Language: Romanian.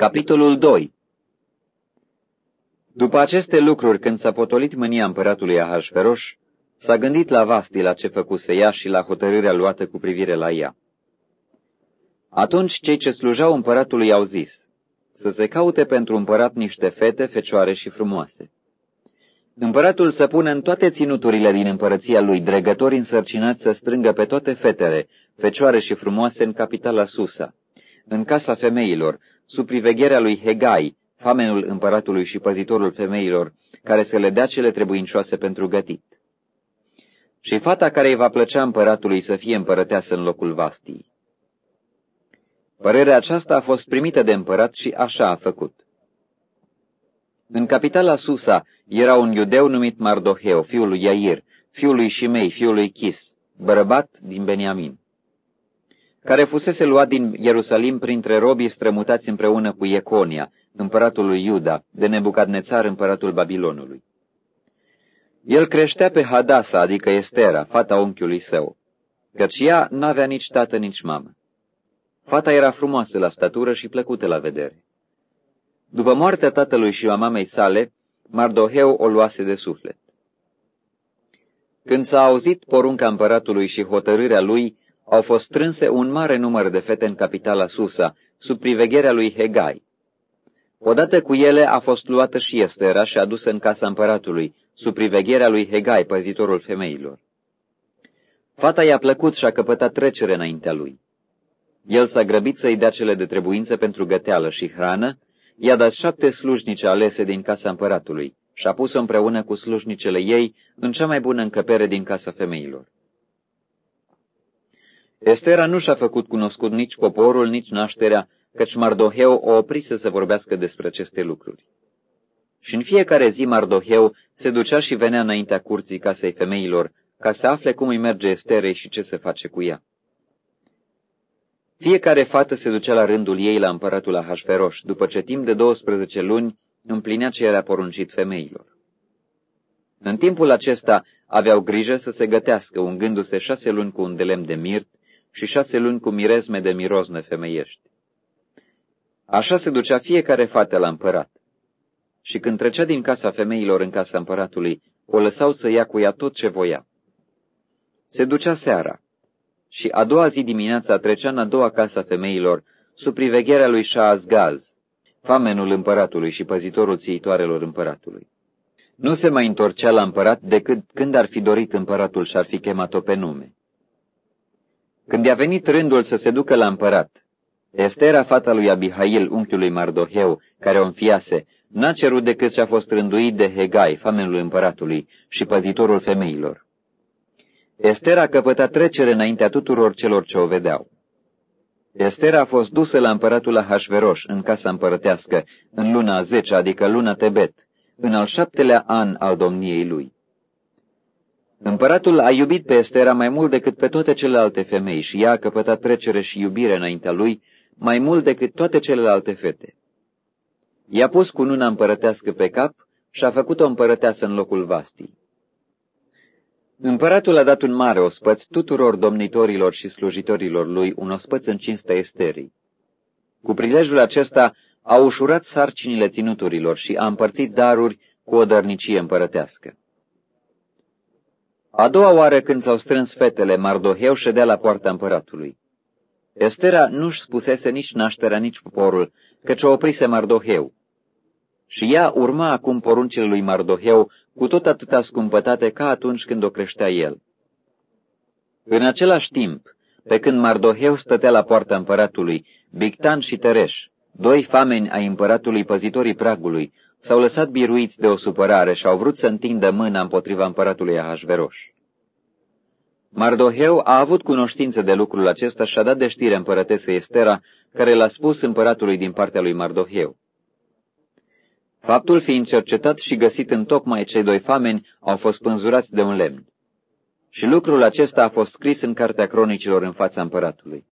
Capitolul 2 După aceste lucruri, când s-a potolit mânia împăratului Ahasveros, s-a gândit la Vasti la ce făcuse ea și la hotărârea luată cu privire la ea. Atunci cei ce slujau împăratului au zis, să se caute pentru împărat niște fete, fecioare și frumoase. Împăratul să pună în toate ținuturile din împărăția lui dregători însărcinați să strângă pe toate fetele, fecioare și frumoase în capitala Susa, în casa femeilor, sub privegherea lui Hegai, famenul împăratului și păzitorul femeilor, care să le dea cele trebuincioase pentru gătit. Și fata care îi va plăcea împăratului să fie împărăteasă în locul Vastii. Părerea aceasta a fost primită de împărat și așa a făcut. În capitala Susa era un iudeu numit Mardoheu, fiul lui Iair, fiul lui Shimei, fiul lui Chis, bărbat din Beniamin care fusese luat din Ierusalim printre robii strămutați împreună cu Ieconia, împăratul lui Iuda, de Nebucadnețar, împăratul Babilonului. El creștea pe Hadasa, adică Estera, fata unchiului său, căci ea n-avea nici tată, nici mamă. Fata era frumoasă la statură și plăcută la vedere. După moartea tatălui și a mamei sale, Mardoheu o luase de suflet. Când s-a auzit porunca împăratului și hotărârea lui, au fost strânse un mare număr de fete în capitala Susa, sub privegherea lui Hegai. Odată cu ele a fost luată și Estera și adusă în casa împăratului, sub privegherea lui Hegai, păzitorul femeilor. Fata i-a plăcut și a căpătat trecere înaintea lui. El s-a grăbit să-i dea cele de trebuință pentru găteală și hrană, i-a dat șapte slujnice alese din casa împăratului și a pus-o împreună cu slujnicele ei în cea mai bună încăpere din casa femeilor. Estera nu și-a făcut cunoscut nici poporul, nici nașterea, căci Mardoheu o oprise să vorbească despre aceste lucruri. Și în fiecare zi Mardoheu se ducea și venea înaintea curții casei femeilor, ca să afle cum îi merge Esterei și ce se face cu ea. Fiecare fată se ducea la rândul ei la împăratul Ahasveros, după ce timp de 12 luni împlinea ce era poruncit femeilor. În timpul acesta aveau grijă să se gătească, ungându-se șase luni cu un de lemn de mirt, și șase luni cu mirezme de mirozne femeiești. Așa se ducea fiecare fată la împărat. Și când trecea din casa femeilor în casa împăratului, o lăsau să ia cu ea tot ce voia. Se ducea seara și a doua zi dimineața trecea în a doua casa femeilor, sub privegherea lui Shaazgaz, famenul împăratului și păzitorul țiitoarelor împăratului. Nu se mai întorcea la împărat decât când ar fi dorit împăratul și ar fi chemat-o pe nume. Când i-a venit rândul să se ducă la împărat, Estera, fata lui Abihail, unchiului Mardoheu, care o înfiase, n-a cerut decât ce a fost rânduit de Hegai, famenul împăratului și păzitorul femeilor. Estera a căpătat trecere înaintea tuturor celor ce o vedeau. Estera a fost dusă la împăratul Ahasveros, în casa împărătească, în luna a zecea, adică luna Tebet, în al șaptelea an al domniei lui. Împăratul a iubit pe Estera mai mult decât pe toate celelalte femei și ea a căpătat trecere și iubire înaintea lui mai mult decât toate celelalte fete. I-a pus cu nuna împărătească pe cap și a făcut-o împărăteasă în locul vastii. Împăratul a dat un mare ospăț tuturor domnitorilor și slujitorilor lui, un ospăț în cinstea Esterii. Cu prilejul acesta a ușurat sarcinile ținuturilor și a împărțit daruri cu o dărnicie împărătească. A doua oară când s-au strâns fetele, Mardoheu ședea la poarta împăratului. Estera nu-și spusese nici nașterea, nici poporul, căci o oprise Mardoheu. Și ea urma acum poruncile lui Mardoheu cu tot atâta scumpătate ca atunci când o creștea el. În același timp, pe când Mardoheu stătea la poarta împăratului, Bictan și Tereș, doi fameni ai împăratului păzitorii pragului, s-au lăsat biruiți de o supărare și au vrut să întindă mâna împotriva împăratului Ahasveros. Mardoheu a avut cunoștință de lucrul acesta și a dat de știre împărătesei Estera, care l-a spus împăratului din partea lui Mardoheu. Faptul fiind cercetat și găsit în tocmai cei doi fameni, au fost pânzurați de un lemn. Și lucrul acesta a fost scris în cartea cronicilor în fața împăratului.